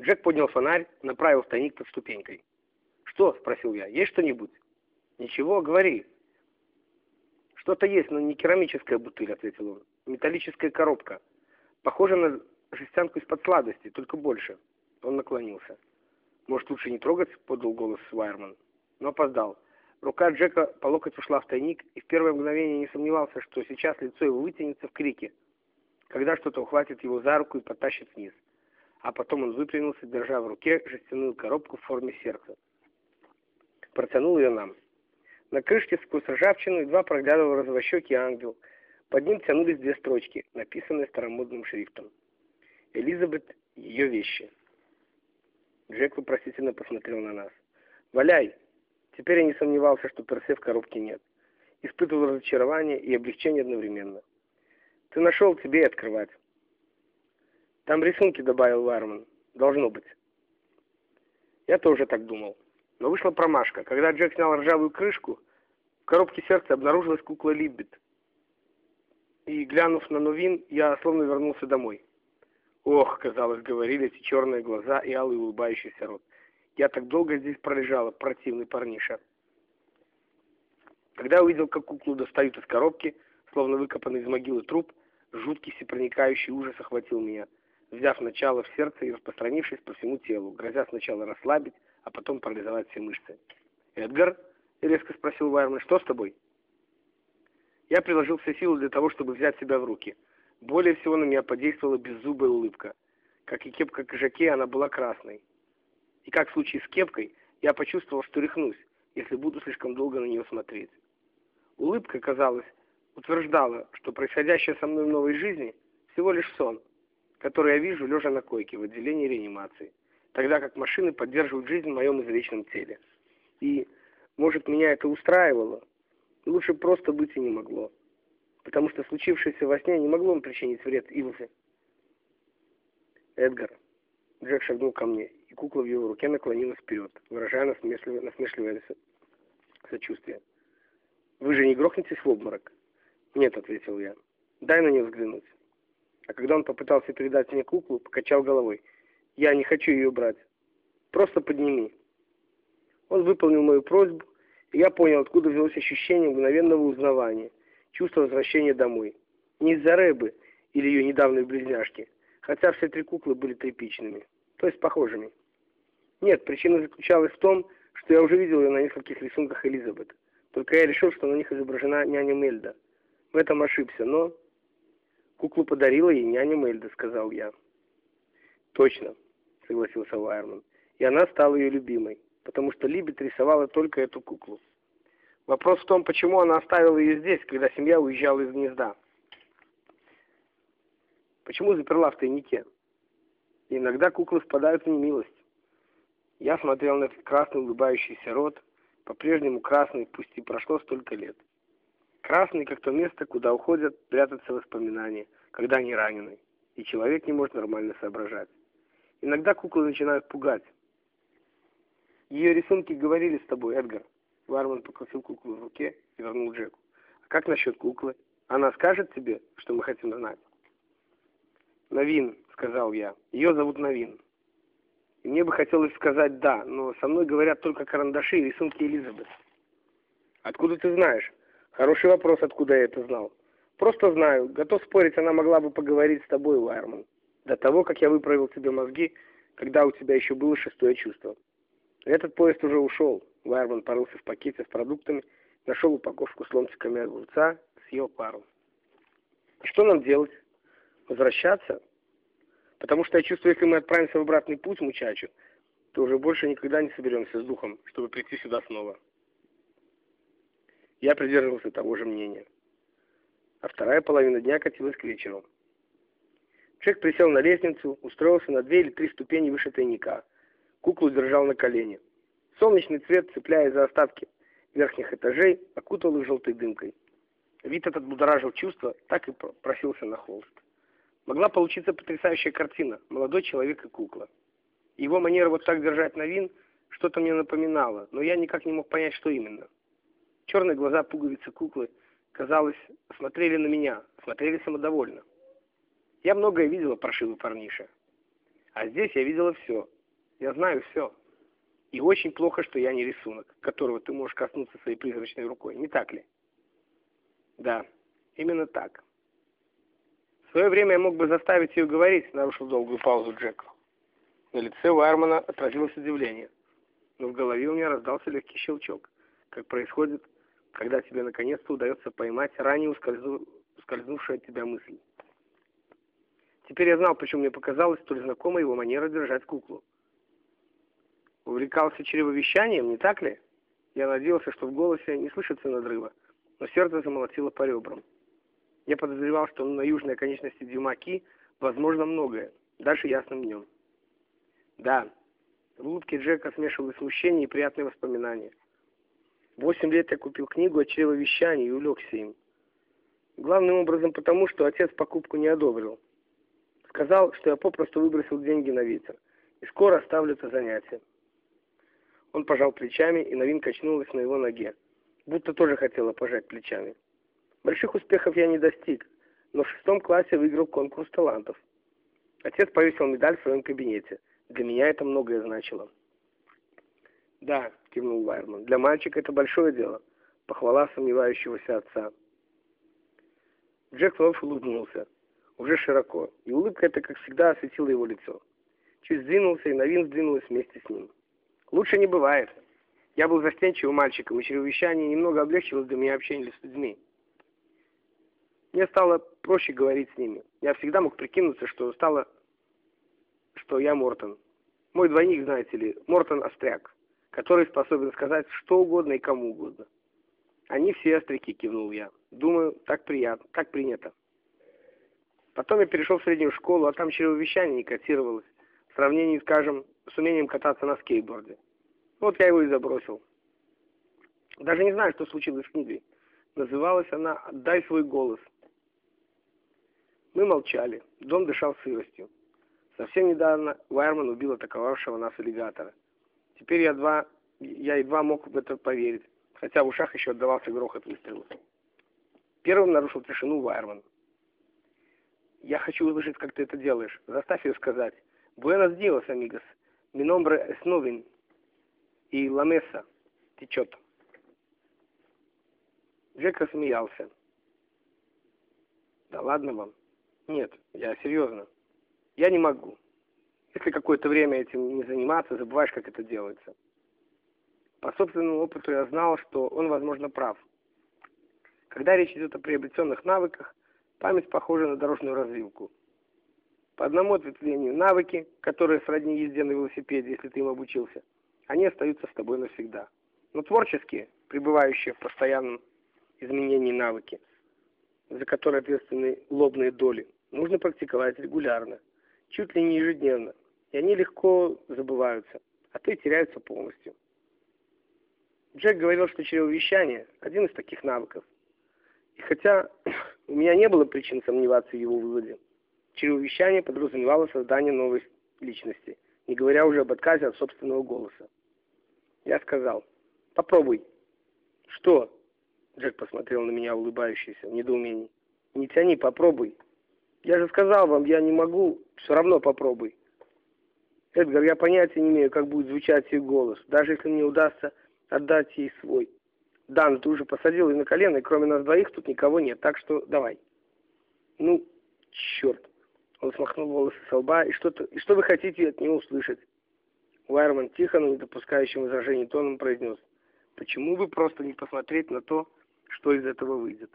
Джек поднял фонарь, направил в тайник под ступенькой. «Что?» — спросил я. «Есть что-нибудь?» «Ничего, говори». «Что-то есть, но не керамическая бутыль», — ответил он. «Металлическая коробка. Похоже на жестянку из-под сладости, только больше». Он наклонился. «Может, лучше не трогать?» — подал голос Свайерман. Но опоздал. Рука Джека по локоть ушла в тайник, и в первое мгновение не сомневался, что сейчас лицо его вытянется в крике, когда что-то ухватит его за руку и потащит вниз. А потом он выпрямился, держа в руке жестяную коробку в форме сердца. Протянул ее нам. На крышке сквозь ржавчину едва проглядывал розовощекий ангел. Под ним тянулись две строчки, написанные старомодным шрифтом. «Элизабет, ее вещи». Джек вопросительно посмотрел на нас. «Валяй!» Теперь я не сомневался, что персе в коробке нет. Испытывал разочарование и облегчение одновременно. «Ты нашел, тебе и открывать». «Там рисунки», — добавил Вайерман. «Должно быть». Я тоже так думал. Но вышла промашка. Когда Джек снял ржавую крышку, в коробке сердца обнаружилась кукла Либбит. И, глянув на новин, я словно вернулся домой. Ох, казалось, говорили эти черные глаза и алый улыбающийся рот. Я так долго здесь пролежала, противный парниша. Когда увидел, как куклу достают из коробки, словно выкопанный из могилы труп, жуткий всепроникающий ужас охватил меня, взяв начало в сердце и распространившись по всему телу, грозя сначала расслабить, а потом парализовать все мышцы. «Эдгар?» — резко спросил Вайерман. «Что с тобой?» Я приложил все силы для того, чтобы взять себя в руки — более всего на меня подействовала беззубая улыбка. Как и кепка кожаке, она была красной. И как в случае с кепкой, я почувствовал, что рехнусь, если буду слишком долго на нее смотреть. Улыбка, казалось, утверждала, что происходящее со мной в новой жизни всего лишь сон, который я вижу, лежа на койке в отделении реанимации, тогда как машины поддерживают жизнь в моем извечном теле. И, может, меня это устраивало, лучше просто быть и не могло потому что случившееся во сне не могло им причинить вред Илзе. Эдгар. Джек шагнул ко мне, и кукла в его руке наклонилась вперед, выражая насмешливое, насмешливое сочувствие. «Вы же не грохнетесь в обморок?» «Нет», — ответил я. «Дай на нее взглянуть». А когда он попытался передать мне куклу, покачал головой. «Я не хочу ее брать. Просто подними». Он выполнил мою просьбу, и я понял, откуда взялось ощущение мгновенного узнавания — чувство возвращения домой. Не из-за Рэбы или ее недавней близняшки, хотя все три куклы были тряпичными, то есть похожими. Нет, причина заключалась в том, что я уже видел ее на нескольких рисунках Элизабет. Только я решил, что на них изображена няня Мельда. В этом ошибся, но... Куклу подарила ей няня Мельда, сказал я. Точно, согласился Вайерман. И она стала ее любимой, потому что Либет рисовала только эту куклу. Вопрос в том, почему она оставила ее здесь, когда семья уезжала из гнезда. Почему заперла в тайнике? иногда куклы впадают в немилость. Я смотрел на этот красный улыбающийся рот, по-прежнему красный, пусть и прошло столько лет. Красный, как то место, куда уходят прятаться воспоминания, когда они ранены, и человек не может нормально соображать. Иногда куклы начинают пугать. Ее рисунки говорили с тобой, Эдгар. Варман покрутил куклу в руке и вернул Джеку. «А как насчет куклы? Она скажет тебе, что мы хотим знать?» «Новин», — сказал я. «Ее зовут Новин». И мне бы хотелось сказать «да», но со мной говорят только карандаши и рисунки Элизабет. «Откуда ты знаешь?» «Хороший вопрос, откуда я это знал». «Просто знаю. Готов спорить, она могла бы поговорить с тобой, Вайерман. До того, как я выправил тебе мозги, когда у тебя еще было шестое чувство». Этот поезд уже ушел. Вайерман порылся в пакете с продуктами, нашел упаковку с ломтиками огурца, съел пару. Что нам делать? Возвращаться? Потому что я чувствую, если мы отправимся в обратный путь, мучачу, то уже больше никогда не соберемся с духом, чтобы прийти сюда снова. Я придерживался того же мнения. А вторая половина дня катилась к вечеру. Джек присел на лестницу, устроился на две или три ступени выше тайника – Куклу держал на колене. Солнечный цвет, цепляясь за остатки верхних этажей, окутал их желтой дымкой. Вид этот будоражил чувства, так и просился на холст. Могла получиться потрясающая картина «Молодой человек и кукла». Его манера вот так держать на вин что-то мне напоминало, но я никак не мог понять, что именно. Черные глаза пуговицы куклы, казалось, смотрели на меня, смотрели самодовольно. Я многое видела, прошивый парниша. А здесь я видела все. Я знаю все. И очень плохо, что я не рисунок, которого ты можешь коснуться своей призрачной рукой. Не так ли? Да, именно так. В свое время я мог бы заставить ее говорить, нарушил долгую паузу Джек. На лице Уайермана отразилось удивление, но в голове у меня раздался легкий щелчок, как происходит, когда тебе наконец-то удается поймать ранее ускользну... ускользнувшую от тебя мысль. Теперь я знал, почему мне показалась столь знакомая его манера держать куклу. Увлекался чревовещанием, не так ли? Я надеялся, что в голосе не слышится надрыва, но сердце замолотило по ребрам. Я подозревал, что на южной конечности Дюмаки возможно многое, даже ясным днем. Да, в улыбке Джека смешивалось смущение и приятные воспоминания. Восемь лет я купил книгу о чревовещании и увлекся им. Главным образом потому, что отец покупку не одобрил. Сказал, что я попросту выбросил деньги на ветер, и скоро оставлю это занятие. Он пожал плечами, и новинка качнулась на его ноге, будто тоже хотела пожать плечами. Больших успехов я не достиг, но в шестом классе выиграл конкурс талантов. Отец повесил медаль в своем кабинете. Для меня это многое значило. «Да», — кивнул Вайерман, — «для мальчика это большое дело». Похвала сомневающегося отца. Джек вновь улыбнулся, уже широко, и улыбка эта, как всегда, осветила его лицо. Чуть сдвинулся, и Новин сдвинулась вместе с ним. «Лучше не бывает. Я был застенчивым мальчиком, и чревовещание немного облегчило для меня общение с людьми. Мне стало проще говорить с ними. Я всегда мог прикинуться, что стало, что я Мортон. Мой двойник, знаете ли, Мортон Остряк, который способен сказать что угодно и кому угодно. Они все остряки, кивнул я. Думаю, так приятно, так принято. Потом я перешел в среднюю школу, а там чревовещание не котировалось. В сравнении, скажем, с умением кататься на скейтборде. Вот я его и забросил. Даже не знаю, что случилось с книгой. Называлась она «Отдай свой голос». Мы молчали. Дом дышал сыростью. Совсем недавно Вайерман убил атаковавшего нас аллигатора. Теперь я, два, я едва мог в это поверить, хотя в ушах еще отдавался грохот выстрелов. Первым нарушил тишину Вайерман. «Я хочу услышать, как ты это делаешь. Заставь ее сказать. Буэнос диос, амигос. Es Novin. И ламеса течет». Джек рассмеялся. «Да ладно вам. Нет, я серьезно. Я не могу. Если какое-то время этим не заниматься, забываешь, как это делается. По собственному опыту я знал, что он, возможно, прав. Когда речь идет о приобретенных навыках, память похожа на дорожную развилку. По одному ответвлению навыки, которые сродни езде на велосипеде, если ты им обучился, они остаются с тобой навсегда. Но творческие, пребывающие в постоянном изменении навыки – за которые ответственны лобные доли, нужно практиковать регулярно, чуть ли не ежедневно, и они легко забываются, а то и теряются полностью. Джек говорил, что чревовещание – один из таких навыков. И хотя у меня не было причин сомневаться в его выводе, чревовещание подразумевало создание новой личности, не говоря уже об отказе от собственного голоса. Я сказал, попробуй. Что? Джек посмотрел на меня, улыбающийся, в недоумении. «Не тяни, попробуй. Я же сказал вам, я не могу. Все равно попробуй». «Эдгар, я понятия не имею, как будет звучать ее голос, даже если мне удастся отдать ей свой. Дан, ты уже посадил ее на колено, и кроме нас двоих тут никого нет, так что давай». «Ну, черт». Он смахнул волосы со лба, и, что-то, и что вы хотите от него услышать? Уайерман тихо, но не допускающим возражений тоном произнес. Почему бы просто не посмотреть на то, что из этого выйдет.